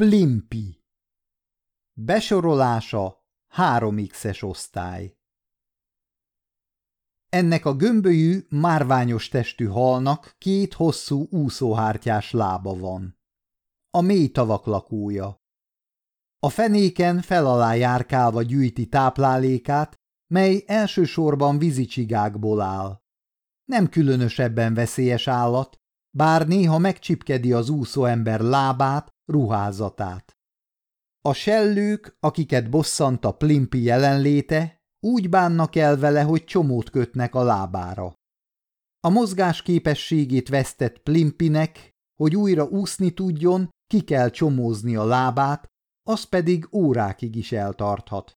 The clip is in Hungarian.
Plimpi Besorolása 3x-es osztály Ennek a gömbölyű, márványos testű halnak két hosszú úszóhártyás lába van. A mély tavak lakója. A fenéken felalá járkálva gyűjti táplálékát, mely elsősorban vízicsigákból áll. Nem különösebben veszélyes állat, bár néha megcsipkedi az úszó ember lábát, ruházatát. A sellők, akiket bosszant a plimpi jelenléte, úgy bánnak el vele, hogy csomót kötnek a lábára. A mozgás képességét vesztett plimpinek, hogy újra úszni tudjon, ki kell csomózni a lábát, az pedig órákig is eltarthat.